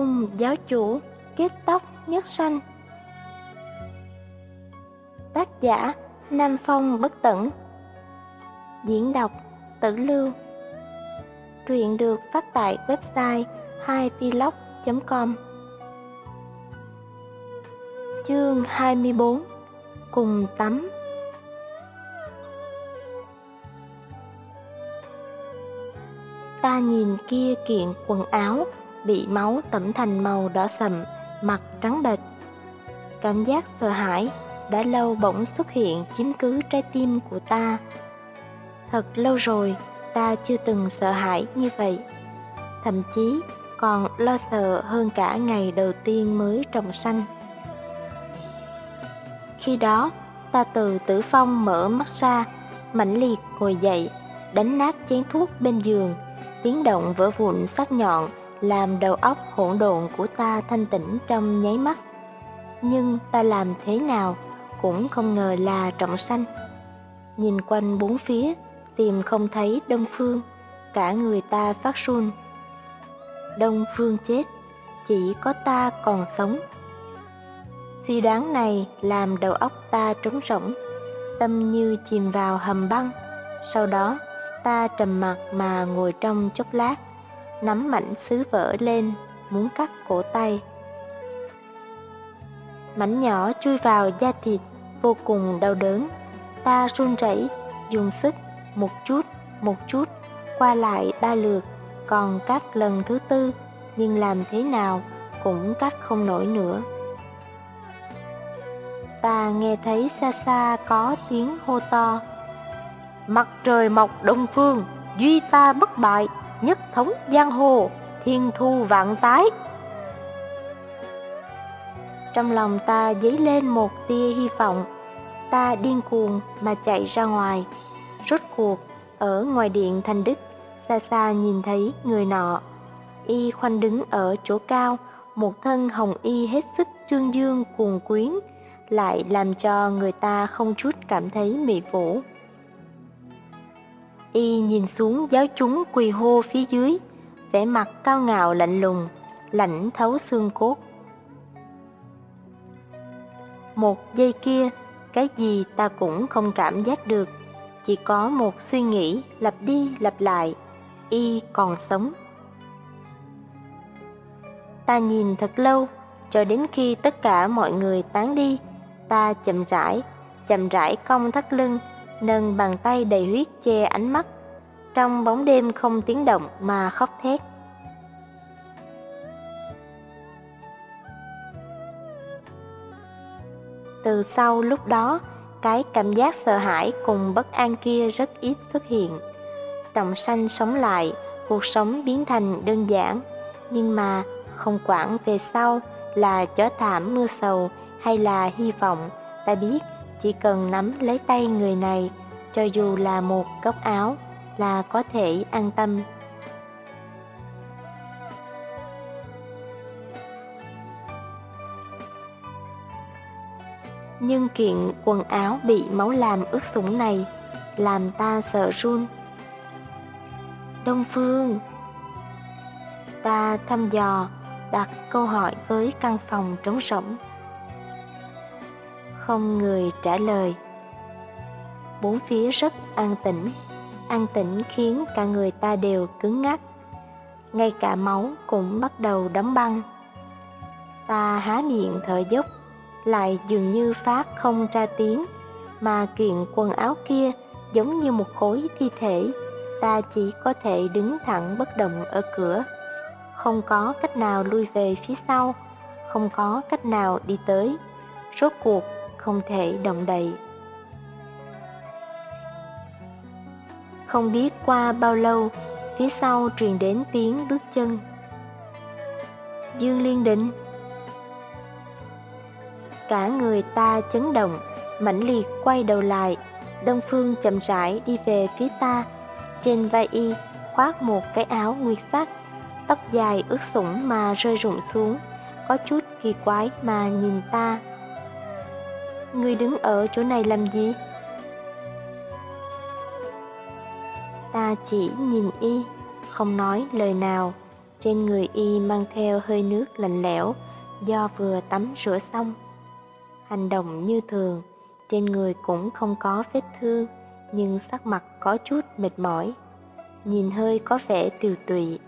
Cùng giáo chủ kết tóc nhất sanh. Tác giả Nam Phong Bất Tẩn. Diễn đọc Tử Lưu. Truyện được phát tại website 2vlog.com Chương 24 Cùng tắm. Ta nhìn kia kiện quần áo bị máu tẩm thành màu đỏ sậm, mặt trắng bệch. Cảm giác sợ hãi đã lâu bỗng xuất hiện chiếm cứ trái tim của ta. Thật lâu rồi ta chưa từng sợ hãi như vậy. Thậm chí còn lo sợ hơn cả ngày đầu tiên mới trồng xanh. Khi đó, ta từ tử phong mở mắt ra, mãnh liệt ngồi dậy, đánh nát chén thuốc bên giường, tiếng động vỡ vụn sắc nhọn làm đầu óc hỗn độn của ta thanh tĩnh trong nháy mắt. Nhưng ta làm thế nào cũng không ngờ là trọng sanh. Nhìn quanh bốn phía, tìm không thấy Đông Phương, cả người ta phát run. Đông Phương chết, chỉ có ta còn sống. Suy đoán này làm đầu óc ta trống rỗng, tâm như chìm vào hầm băng. Sau đó, ta trầm mặt mà ngồi trong chốc lát nắm mảnh sứ vỡ lên, muốn cắt cổ tay. Mảnh nhỏ chui vào da thịt, vô cùng đau đớn. Ta run rẩy, dùng sức, một chút, một chút, qua lại ba lượt, còn cắt lần thứ tư, nhưng làm thế nào cũng cắt không nổi nữa. Ta nghe thấy xa xa có tiếng hô to. Mặt trời mọc đông phương, duy ta bất bại nhất thống giang hồ, thiên thu vạn tái. Trong lòng ta dấy lên một tia hy vọng, ta điên cuồng mà chạy ra ngoài. Rốt cuộc, ở ngoài điện thành Đức, xa xa nhìn thấy người nọ. Y khoanh đứng ở chỗ cao, một thân hồng y hết sức trương dương cuồng quyến, lại làm cho người ta không chút cảm thấy mị vũ. Y nhìn xuống giáo chúng quỳ hô phía dưới, vẻ mặt cao ngạo lạnh lùng, lạnh thấu xương cốt. Một giây kia, cái gì ta cũng không cảm giác được, chỉ có một suy nghĩ lặp đi lặp lại, y còn sống. Ta nhìn thật lâu, cho đến khi tất cả mọi người tán đi, ta chậm rãi, chậm rãi cong thắt lưng, nâng bàn tay đầy huyết che ánh mắt, trong bóng đêm không tiếng động mà khóc thét. Từ sau lúc đó, cái cảm giác sợ hãi cùng bất an kia rất ít xuất hiện. Trọng sanh sống lại, cuộc sống biến thành đơn giản, nhưng mà không quản về sau là chó thảm mưa sầu hay là hy vọng, ta biết chỉ cần nắm lấy tay người này, cho dù là một góc áo, là có thể an tâm. Nhưng kiện quần áo bị máu làm ướt sũng này làm ta sợ run. Đông Phương Ta thăm dò, đặt câu hỏi với căn phòng trống rỗng không người trả lời. Bốn phía rất an tĩnh, an tĩnh khiến cả người ta đều cứng ngắc. Ngay cả máu cũng bắt đầu đóng băng. Ta há miệng thở dốc, lại dường như phát không ra tiếng, mà kiện quần áo kia giống như một khối thi thể, ta chỉ có thể đứng thẳng bất động ở cửa. Không có cách nào lui về phía sau, không có cách nào đi tới. Rốt cuộc không thể động đậy. Không biết qua bao lâu, phía sau truyền đến tiếng bước chân. Dương Liên Định Cả người ta chấn động, mãnh liệt quay đầu lại, Đông Phương chậm rãi đi về phía ta. Trên vai y khoác một cái áo nguyệt sắc, tóc dài ướt sũng mà rơi rụng xuống, có chút kỳ quái mà nhìn ta Ngươi đứng ở chỗ này làm gì? Ta chỉ nhìn y, không nói lời nào, trên người y mang theo hơi nước lạnh lẽo do vừa tắm rửa xong. Hành động như thường, trên người cũng không có vết thương, nhưng sắc mặt có chút mệt mỏi, nhìn hơi có vẻ tiều tụy.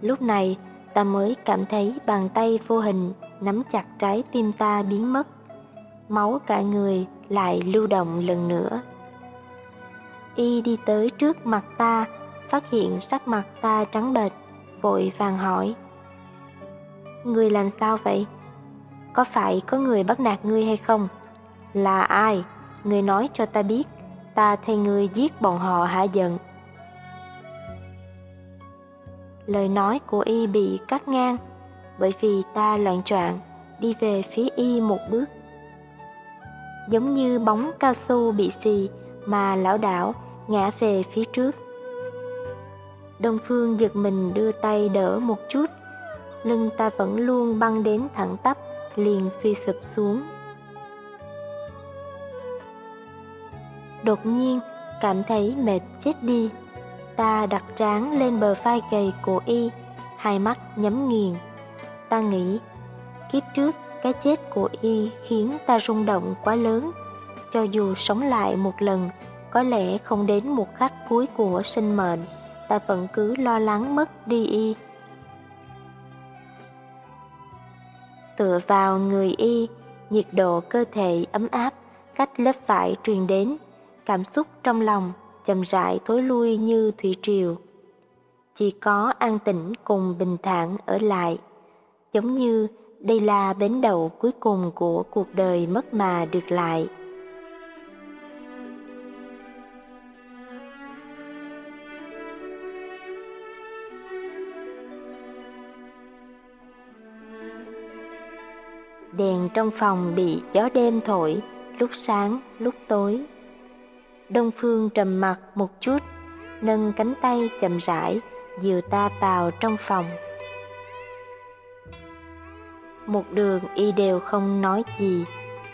Lúc này, ta mới cảm thấy bàn tay vô hình nắm chặt trái tim ta biến mất. Máu cả người lại lưu động lần nữa. Y đi tới trước mặt ta, phát hiện sắc mặt ta trắng bệch, vội vàng hỏi. Người làm sao vậy? Có phải có người bắt nạt ngươi hay không? Là ai? Người nói cho ta biết, ta thay ngươi giết bọn họ hạ giận. Lời nói của y bị cắt ngang, bởi vì ta loạn choạng đi về phía y một bước. Giống như bóng cao su bị xì mà lão đảo ngã về phía trước. Đông Phương giật mình đưa tay đỡ một chút, lưng ta vẫn luôn băng đến thẳng tắp, liền suy sụp xuống. Đột nhiên, cảm thấy mệt chết đi. Ta đặt trán lên bờ vai gầy của y, hai mắt nhắm nghiền. Ta nghĩ, kiếp trước cái chết của y khiến ta rung động quá lớn. Cho dù sống lại một lần, có lẽ không đến một khắc cuối của sinh mệnh, ta vẫn cứ lo lắng mất đi y. Tựa vào người y, nhiệt độ cơ thể ấm áp, cách lớp vải truyền đến, cảm xúc trong lòng chậm rãi thối lui như thủy triều. Chỉ có an tĩnh cùng bình thản ở lại, giống như đây là bến đầu cuối cùng của cuộc đời mất mà được lại. Đèn trong phòng bị gió đêm thổi, lúc sáng, lúc tối. Đông Phương trầm mặt một chút, nâng cánh tay chậm rãi, dìu ta vào trong phòng. Một đường y đều không nói gì,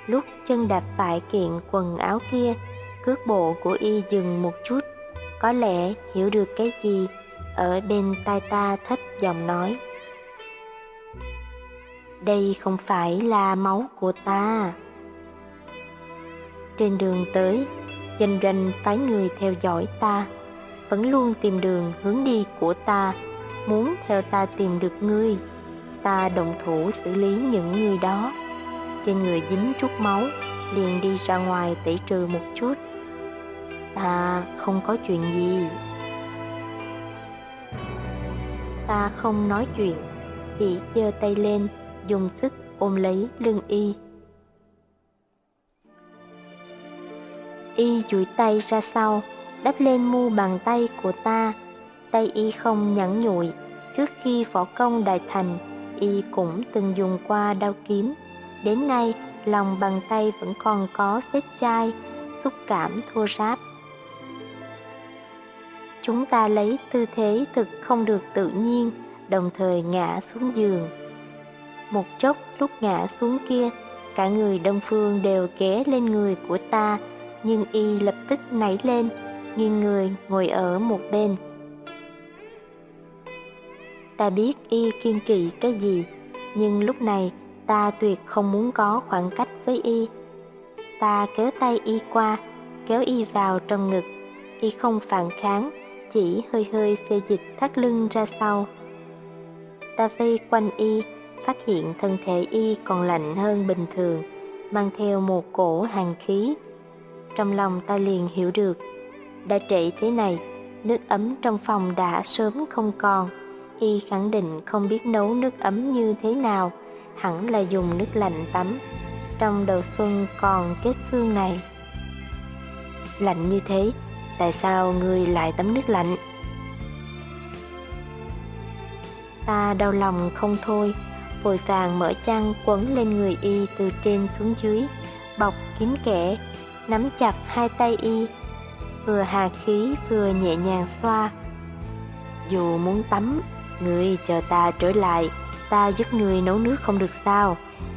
lúc chân đạp phải kiện quần áo kia, cước bộ của y dừng một chút, có lẽ hiểu được cái gì, ở bên tai ta thấp giọng nói. Đây không phải là máu của ta. Trên đường tới, doanh doanh phái người theo dõi ta, vẫn luôn tìm đường hướng đi của ta, muốn theo ta tìm được ngươi. Ta động thủ xử lý những người đó. Trên người dính chút máu, liền đi ra ngoài tẩy trừ một chút. Ta không có chuyện gì. Ta không nói chuyện, chỉ giơ tay lên, dùng sức ôm lấy lưng y. Y duỗi tay ra sau, đắp lên mu bàn tay của ta. Tay y không nhẵn nhụi, trước khi võ công đại thành, y cũng từng dùng qua đao kiếm. Đến nay, lòng bàn tay vẫn còn có vết chai, xúc cảm thô ráp. Chúng ta lấy tư thế thực không được tự nhiên, đồng thời ngã xuống giường. Một chốc lúc ngã xuống kia, cả người đông phương đều ghé lên người của ta, nhưng y lập tức nảy lên, nghiêng người ngồi ở một bên. Ta biết y kiên kỵ cái gì, nhưng lúc này ta tuyệt không muốn có khoảng cách với y. Ta kéo tay y qua, kéo y vào trong ngực, y không phản kháng, chỉ hơi hơi xê dịch thắt lưng ra sau. Ta vây quanh y, phát hiện thân thể y còn lạnh hơn bình thường, mang theo một cổ hàn khí. Trong lòng ta liền hiểu được, đã trễ thế này, nước ấm trong phòng đã sớm không còn. Y khẳng định không biết nấu nước ấm như thế nào, hẳn là dùng nước lạnh tắm. Trong đầu xuân còn kết xương này. Lạnh như thế, tại sao người lại tắm nước lạnh? Ta đau lòng không thôi, vội vàng mở chăn quấn lên người y từ trên xuống dưới, bọc kín kẽ, nắm chặt hai tay y, vừa hà khí vừa nhẹ nhàng xoa. Dù muốn tắm, người chờ ta trở lại, ta giúp người nấu nước không được sao,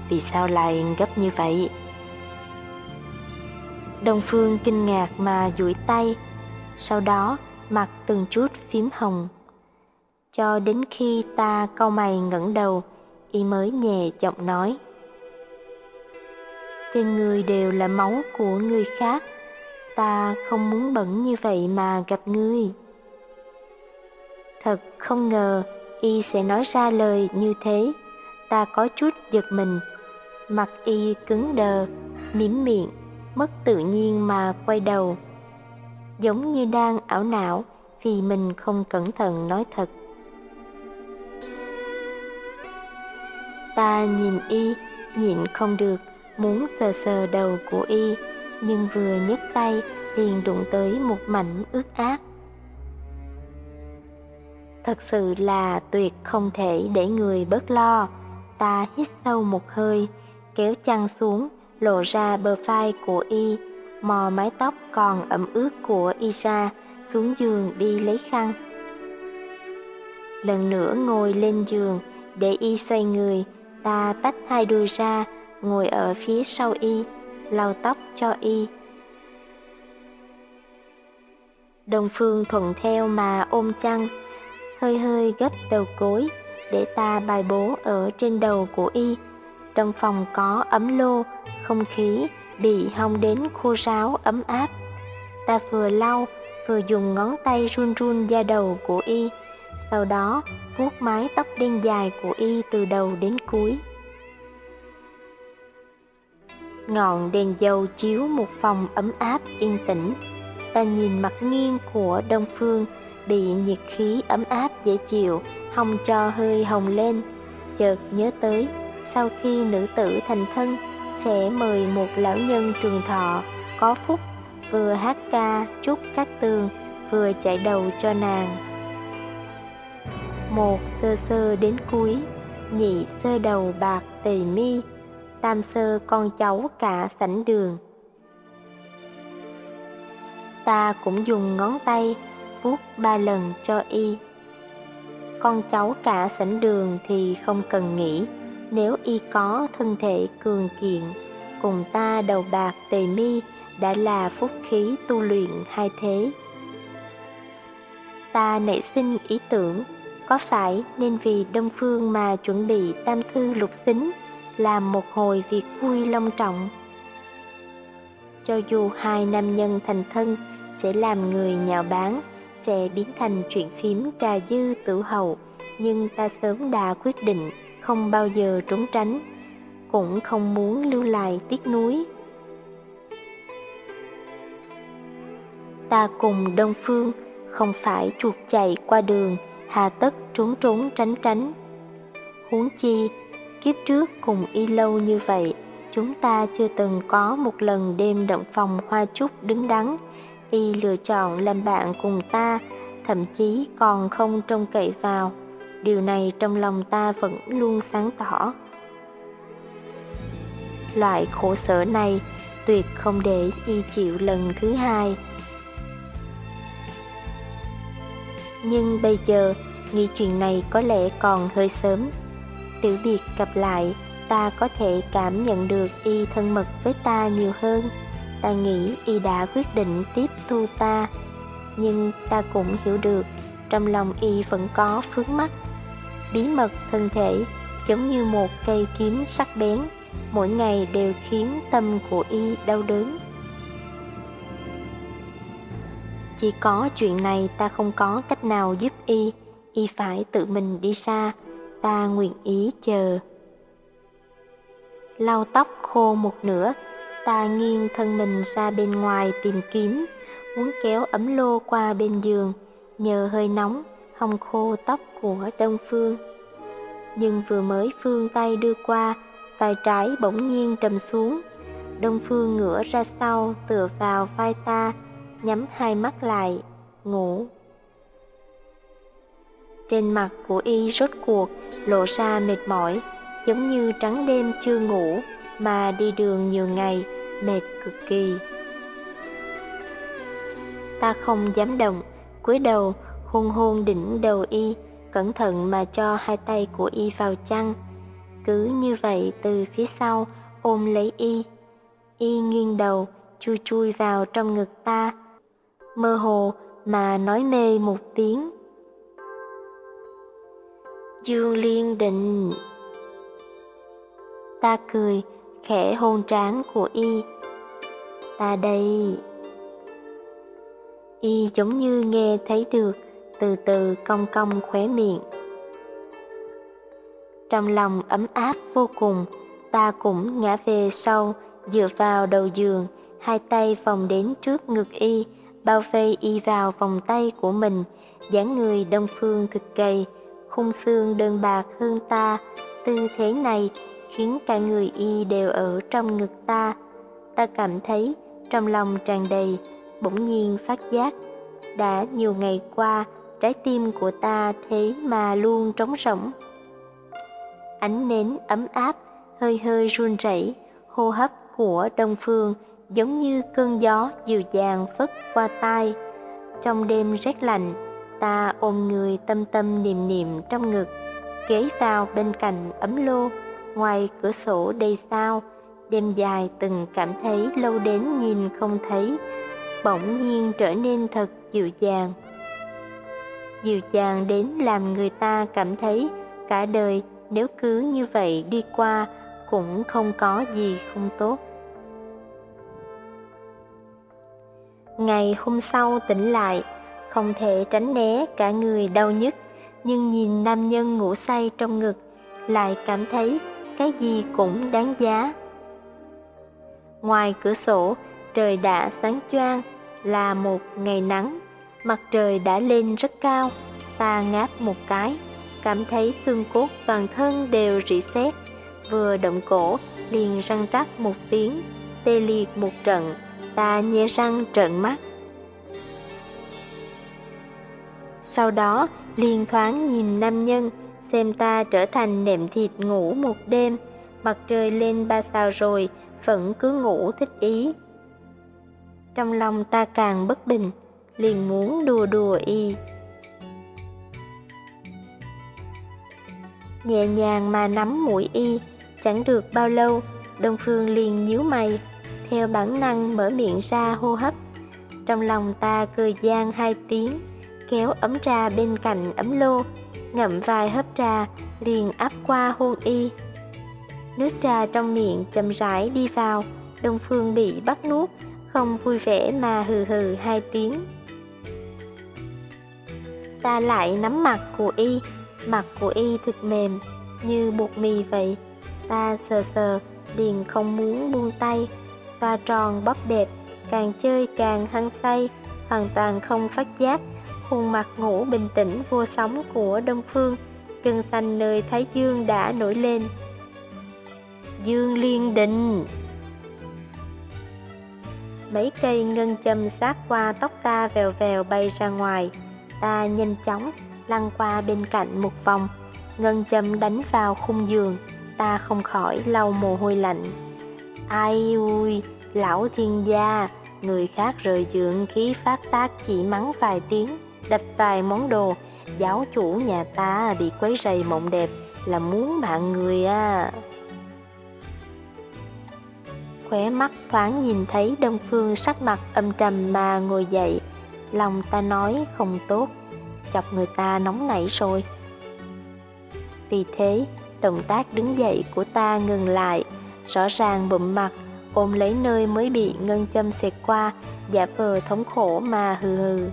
vì sao lại gấp như vậy? đồng Phương kinh ngạc mà duỗi tay, sau đó mặt từng chút phím hồng. Cho đến khi ta cau mày ngẩng đầu, y mới nhẹ giọng nói. Trên người đều là máu của người khác, ta không muốn bẩn như vậy mà gặp ngươi. Thật không ngờ y sẽ nói ra lời như thế, ta có chút giật mình. Mặt y cứng đờ, mím miệng, mất tự nhiên mà quay đầu. Giống như đang ảo não vì mình không cẩn thận nói thật. Ta nhìn y, nhịn không được, muốn sờ sờ đầu của y, nhưng vừa nhấc tay liền đụng tới một mảnh ướt át. Thật sự là tuyệt không thể để người bớt lo. Ta hít sâu một hơi, kéo chăn xuống, lộ ra bờ vai của y, mò mái tóc còn ẩm ướt của y ra, xuống giường đi lấy khăn. Lần nữa ngồi lên giường, để y xoay người, ta tách hai đuôi ra, ngồi ở phía sau y, lau tóc cho y. Đồng Phương thuận theo mà ôm chăn, hơi hơi gấp đầu gối để ta bài bố ở trên đầu của y. Trong phòng có ấm lô, không khí bị hong đến khô ráo ấm áp. Ta vừa lau, vừa dùng ngón tay run run da đầu của y, sau đó vuốt mái tóc đen dài của y từ đầu đến cuối. Ngọn đèn dầu chiếu một phòng ấm áp yên tĩnh. Ta nhìn mặt nghiêng của Đông Phương bị nhiệt khí ấm áp dễ chịu hồng cho hơi hồng lên. Chợt nhớ tới, sau khi nữ tử thành thân sẽ mời một lão nhân trường thọ có phúc vừa hát ca chúc các tường vừa chạy đầu cho nàng. Một sơ sơ đến cuối, nhị sơ đầu bạc tề mi tam sơ con cháu cả sảnh đường. Ta cũng dùng ngón tay vuốt ba lần cho y. Con cháu cả sảnh đường thì không cần nghĩ, nếu y có thân thể cường kiện, cùng ta đầu bạc tề mi đã là phúc khí tu luyện hai thế. Ta nảy sinh ý tưởng, có phải nên vì Đông Phương mà chuẩn bị tam thư lục xính làm một hồi việc vui long trọng. Cho dù hai nam nhân thành thân sẽ làm người nhạo báng, sẽ biến thành chuyện phím trà dư tử hậu, nhưng ta sớm đã quyết định không bao giờ trốn tránh, cũng không muốn lưu lại tiếc nuối. Ta cùng Đông Phương không phải chuột chạy qua đường, hà tất trốn trốn tránh tránh. Huống chi Kiếp trước cùng y lâu như vậy, chúng ta chưa từng có một lần đêm động phòng hoa trúc đứng đắn. Y lựa chọn làm bạn cùng ta, thậm chí còn không trông cậy vào. Điều này trong lòng ta vẫn luôn sáng tỏ. Loại khổ sở này tuyệt không để y chịu lần thứ hai. Nhưng bây giờ, nghĩ chuyện này có lẽ còn hơi sớm tiểu biệt gặp lại, ta có thể cảm nhận được y thân mật với ta nhiều hơn. Ta nghĩ y đã quyết định tiếp thu ta, nhưng ta cũng hiểu được trong lòng y vẫn có phướng mắt. Bí mật thân thể giống như một cây kiếm sắc bén, mỗi ngày đều khiến tâm của y đau đớn. Chỉ có chuyện này ta không có cách nào giúp y, y phải tự mình đi xa, ta nguyện ý chờ. Lau tóc khô một nửa, ta nghiêng thân mình ra bên ngoài tìm kiếm, muốn kéo ấm lô qua bên giường, nhờ hơi nóng, hong khô tóc của Đông Phương. Nhưng vừa mới phương tay đưa qua, vai trái bỗng nhiên trầm xuống. Đông Phương ngửa ra sau tựa vào vai ta, nhắm hai mắt lại, ngủ. Trên mặt của y rốt cuộc lộ ra mệt mỏi, giống như trắng đêm chưa ngủ mà đi đường nhiều ngày, mệt cực kỳ. Ta không dám động, cúi đầu hôn hôn đỉnh đầu y, cẩn thận mà cho hai tay của y vào chăn. Cứ như vậy từ phía sau ôm lấy y. Y nghiêng đầu, chui chui vào trong ngực ta. Mơ hồ mà nói mê một tiếng Dương Liên định. Ta cười, khẽ hôn trán của y. Ta đây. Y giống như nghe thấy được, từ từ cong cong khóe miệng. Trong lòng ấm áp vô cùng, ta cũng ngã về sau, dựa vào đầu giường, hai tay vòng đến trước ngực y, bao vây y vào vòng tay của mình, dáng người đông phương thực gầy, khung xương đơn bạc hơn ta, tư thế này khiến cả người y đều ở trong ngực ta. Ta cảm thấy trong lòng tràn đầy, bỗng nhiên phát giác. Đã nhiều ngày qua, trái tim của ta thế mà luôn trống rỗng. Ánh nến ấm áp, hơi hơi run rẩy, hô hấp của Đông Phương giống như cơn gió dịu dàng phất qua tai. Trong đêm rét lạnh, ta ôm người tâm tâm niệm niệm trong ngực, ghé vào bên cạnh ấm lô, ngoài cửa sổ đầy sao, đêm dài từng cảm thấy lâu đến nhìn không thấy, bỗng nhiên trở nên thật dịu dàng. Dịu dàng đến làm người ta cảm thấy cả đời nếu cứ như vậy đi qua cũng không có gì không tốt. Ngày hôm sau tỉnh lại, không thể tránh né cả người đau nhức, nhưng nhìn nam nhân ngủ say trong ngực, lại cảm thấy cái gì cũng đáng giá. Ngoài cửa sổ, trời đã sáng choang, là một ngày nắng, mặt trời đã lên rất cao, ta ngáp một cái, cảm thấy xương cốt toàn thân đều rỉ sét, vừa động cổ liền răng rắc một tiếng, tê liệt một trận, ta nhe răng trợn mắt. Sau đó, liền thoáng nhìn nam nhân, xem ta trở thành nệm thịt ngủ một đêm, mặt trời lên ba sao rồi, vẫn cứ ngủ thích ý. Trong lòng ta càng bất bình, liền muốn đùa đùa y. Nhẹ nhàng mà nắm mũi y, chẳng được bao lâu, Đông Phương liền nhíu mày, theo bản năng mở miệng ra hô hấp. Trong lòng ta cười gian hai tiếng, kéo ấm trà bên cạnh ấm lô, ngậm vài hớp trà, liền áp qua hôn y. Nước trà trong miệng chậm rãi đi vào, Đông Phương bị bắt nuốt, không vui vẻ mà hừ hừ hai tiếng. Ta lại nắm mặt của y, mặt của y thực mềm, như bột mì vậy. Ta sờ sờ, liền không muốn buông tay, xoa tròn bóp đẹp, càng chơi càng hăng say, hoàn toàn không phát giác khuôn mặt ngủ bình tĩnh vô sóng của Đông Phương, gân xanh nơi Thái Dương đã nổi lên. Dương Liên Định Mấy cây ngân châm sát qua tóc ta vèo vèo bay ra ngoài, ta nhanh chóng lăn qua bên cạnh một vòng, ngân châm đánh vào khung giường, ta không khỏi lau mồ hôi lạnh. Ai ui, lão thiên gia, người khác rời giường khí phát tác chỉ mắng vài tiếng, đập vài món đồ, giáo chủ nhà ta bị quấy rầy mộng đẹp là muốn mạng người à. Khóe mắt thoáng nhìn thấy Đông Phương sắc mặt âm trầm mà ngồi dậy, lòng ta nói không tốt, chọc người ta nóng nảy rồi. Vì thế, động tác đứng dậy của ta ngừng lại, rõ ràng bụm mặt, ôm lấy nơi mới bị ngân châm xẹt qua, giả vờ thống khổ mà hừ hừ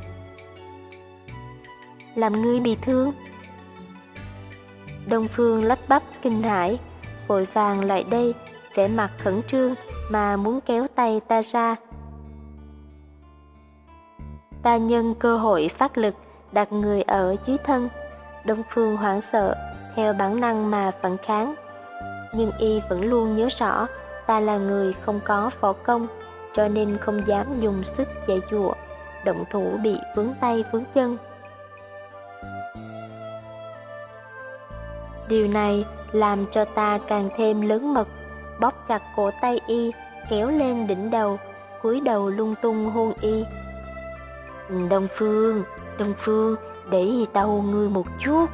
làm ngươi bị thương. Đông Phương lắp bắp kinh hãi, vội vàng lại đây, vẻ mặt khẩn trương mà muốn kéo tay ta ra. Ta nhân cơ hội phát lực đặt người ở dưới thân, Đông Phương hoảng sợ, theo bản năng mà phản kháng. Nhưng y vẫn luôn nhớ rõ ta là người không có võ công, cho nên không dám dùng sức dạy dụa, động thủ bị vướng tay vướng chân. Điều này làm cho ta càng thêm lớn mật, bóp chặt cổ tay y, kéo lên đỉnh đầu, cúi đầu lung tung hôn y. Đông Phương, Đông Phương, để ta hôn ngươi một chút.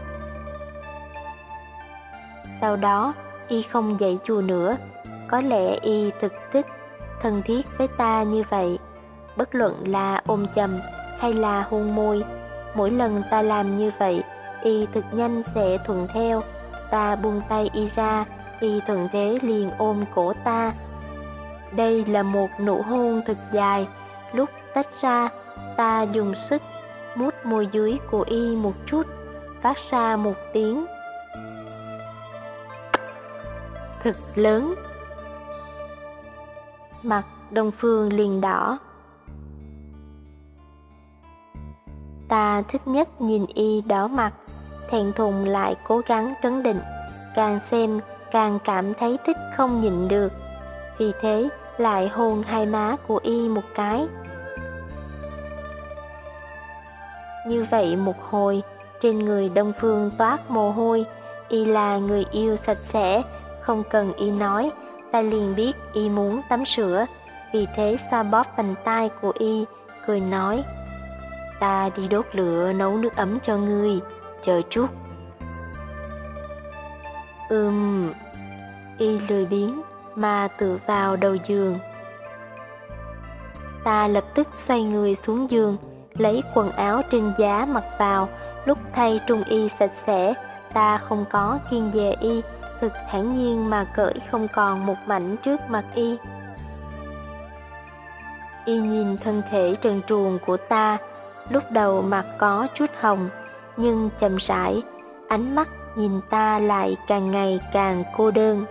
Sau đó, y không dậy chùa nữa, có lẽ y thực thích, thân thiết với ta như vậy. Bất luận là ôm chầm hay là hôn môi, mỗi lần ta làm như vậy, y thực nhanh sẽ thuận theo. Ta buông tay y ra, y thuận thế liền ôm cổ ta. Đây là một nụ hôn thật dài, lúc tách ra, ta dùng sức mút môi dưới của y một chút, phát ra một tiếng. Thật lớn. Mặt Đông Phương liền đỏ. Ta thích nhất nhìn y đỏ mặt, thẹn thùng lại cố gắng trấn định, càng xem càng cảm thấy thích không nhịn được. Vì thế lại hôn hai má của y một cái. Như vậy một hồi, trên người Đông Phương toát mồ hôi, y là người yêu sạch sẽ, không cần y nói, ta liền biết y muốn tắm sữa, vì thế xoa bóp vành tai của y, cười nói, ta đi đốt lửa nấu nước ấm cho ngươi, chờ chút. Ừm, y lười biếng mà tự vào đầu giường. Ta lập tức xoay người xuống giường, lấy quần áo trên giá mặc vào, lúc thay trung y sạch sẽ, ta không có kiên dè y, thực thản nhiên mà cởi không còn một mảnh trước mặt y. Y nhìn thân thể trần truồng của ta, lúc đầu mặt có chút hồng, nhưng chậm rãi, ánh mắt nhìn ta lại càng ngày càng cô đơn.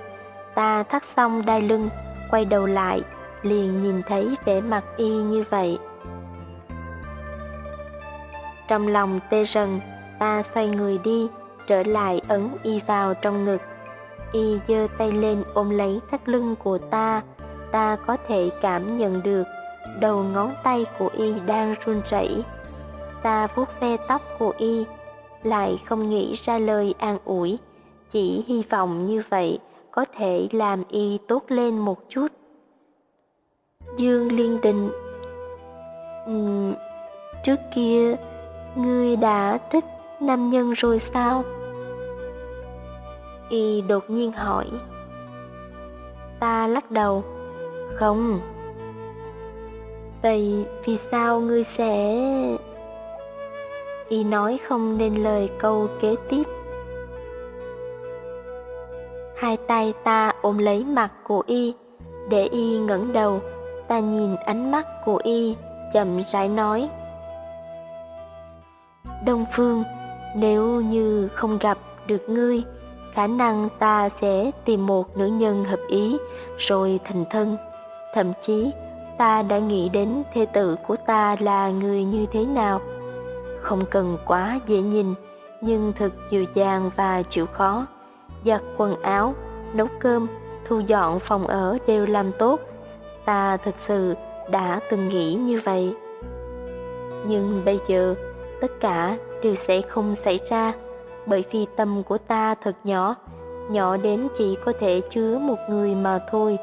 Ta thắt xong đai lưng, quay đầu lại, liền nhìn thấy vẻ mặt y như vậy. Trong lòng tê rần, ta xoay người đi, trở lại ấn y vào trong ngực. Y giơ tay lên ôm lấy thắt lưng của ta, ta có thể cảm nhận được đầu ngón tay của y đang run rẩy. Ta vuốt ve tóc của y, lại không nghĩ ra lời an ủi, chỉ hy vọng như vậy có thể làm y tốt lên một chút. Dương Liên Đình, uhm, Trước kia, ngươi đã thích nam nhân rồi sao? Y đột nhiên hỏi. Ta lắc đầu. Không. Vậy vì sao ngươi sẽ... Y nói không nên lời câu kế tiếp. Hai tay ta ôm lấy mặt của Y, để Y ngẩng đầu, ta nhìn ánh mắt của Y, chậm rãi nói. Đông Phương, nếu như không gặp được ngươi, khả năng ta sẽ tìm một nữ nhân hợp ý rồi thành thân. Thậm chí, ta đã nghĩ đến thê tử của ta là người như thế nào. Không cần quá dễ nhìn, nhưng thật dịu dàng và chịu khó. Giặt quần áo, nấu cơm, thu dọn phòng ở đều làm tốt. Ta thật sự đã từng nghĩ như vậy. Nhưng bây giờ, tất cả đều sẽ không xảy ra bởi vì tâm của ta thật nhỏ, nhỏ đến chỉ có thể chứa một người mà thôi.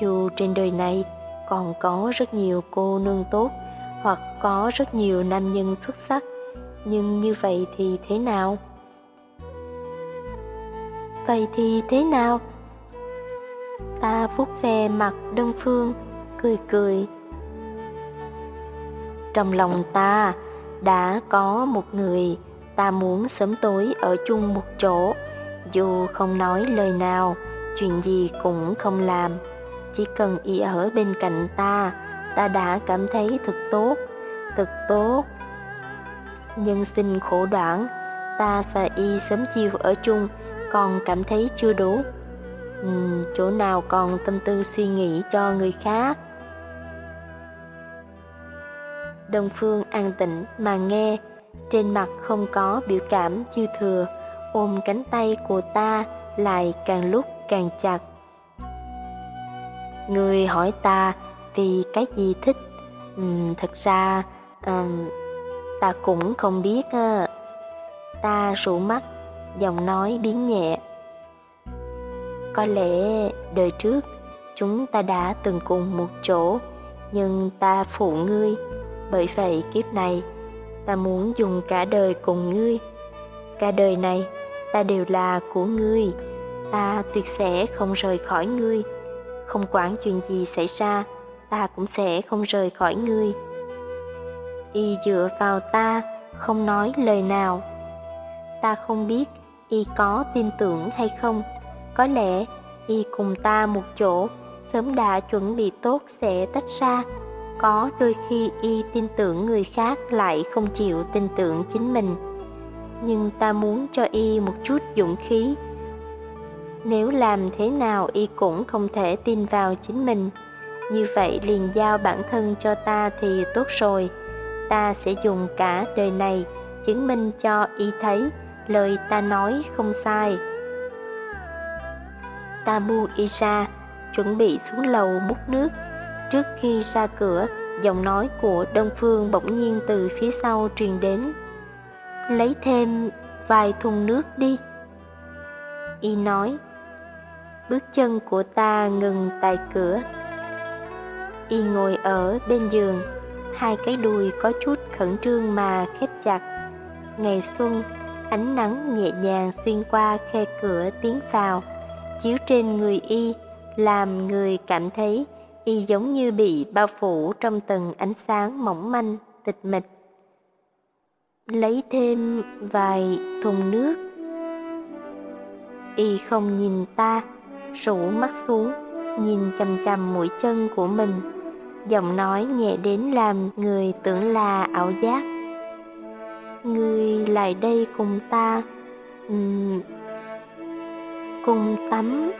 Dù trên đời này còn có rất nhiều cô nương tốt hoặc có rất nhiều nam nhân xuất sắc, nhưng như vậy thì thế nào? Vậy thì thế nào? Ta vuốt ve mặt đơn phương, cười cười. Trong lòng ta đã có một người ta muốn sớm tối ở chung một chỗ, dù không nói lời nào, chuyện gì cũng không làm. Chỉ cần y ở bên cạnh ta, ta đã cảm thấy thật tốt, thật tốt. Nhân sinh khổ đoạn, ta và y sớm chiều ở chung, còn cảm thấy chưa đủ. ừ, chỗ nào còn tâm tư suy nghĩ cho người khác. Đông Phương an tĩnh mà nghe, trên mặt không có biểu cảm dư thừa, ôm cánh tay của ta lại càng lúc càng chặt. Người hỏi ta vì cái gì thích, uhm, thật ra um, ta cũng không biết. Uh. Ta rủ mắt, giọng nói biến nhẹ. Có lẽ đời trước chúng ta đã từng cùng một chỗ, nhưng ta phụ ngươi, bởi vậy kiếp này ta muốn dùng cả đời cùng ngươi. Cả đời này, ta đều là của ngươi, ta tuyệt sẽ không rời khỏi ngươi. Không quản chuyện gì xảy ra, ta cũng sẽ không rời khỏi ngươi. Y dựa vào ta, không nói lời nào. ta không biết y có tin tưởng hay không. Có lẽ y cùng ta một chỗ, sớm đã chuẩn bị tốt sẽ tách ra. Có đôi khi y tin tưởng người khác lại không chịu tin tưởng chính mình. Nhưng ta muốn cho y một chút dũng khí. Nếu làm thế nào y cũng không thể tin vào chính mình, như vậy liền giao bản thân cho ta thì tốt rồi. Ta sẽ dùng cả đời này chứng minh cho y thấy lời ta nói không sai. Ta buông y ra, chuẩn bị xuống lầu múc nước. Trước khi ra cửa, giọng nói của Đông Phương bỗng nhiên từ phía sau truyền đến. Lấy thêm vài thùng nước đi. Y nói, bước chân của ta ngừng tại cửa. Y ngồi ở bên giường, hai cái đùi có chút khẩn trương mà khép chặt. Ngày xuân, ánh nắng nhẹ nhàng xuyên qua khe cửa tiến vào, chiếu trên người y, làm người cảm thấy y giống như bị bao phủ trong tầng ánh sáng mỏng manh, tịch mịch. Lấy thêm vài thùng nước. Y không nhìn ta, rủ mắt xuống, nhìn chằm chằm mũi chân của mình. Giọng nói nhẹ đến làm người tưởng là ảo giác. Ngươi lại đây cùng ta, um, cùng tắm.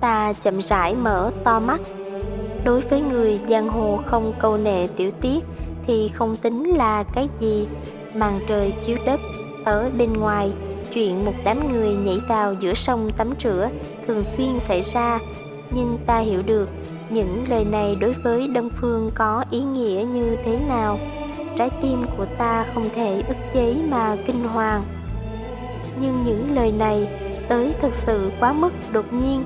Ta chậm rãi mở to mắt. Đối với người giang hồ không câu nệ tiểu tiết thì không tính là cái gì. Màn trời chiếu đất ở bên ngoài, chuyện một đám người nhảy vào giữa sông tắm rửa thường xuyên xảy ra. Nhưng ta hiểu được những lời này đối với Đông Phương có ý nghĩa như thế nào. Trái tim của ta không thể ức chế mà kinh hoàng. Nhưng những lời này tới thực sự quá mức đột nhiên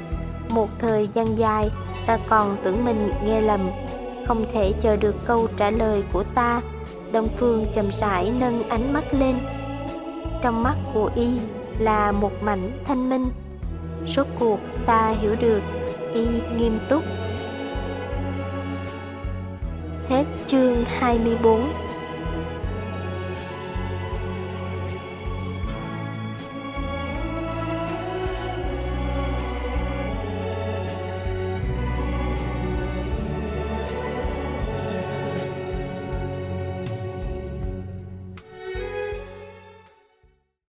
một thời gian dài, ta còn tưởng mình nghe lầm, không thể chờ được câu trả lời của ta. Đông Phương chậm rãi nâng ánh mắt lên. Trong mắt của y là một mảnh thanh minh. Rốt cuộc ta hiểu được, y nghiêm túc. Hết chương 24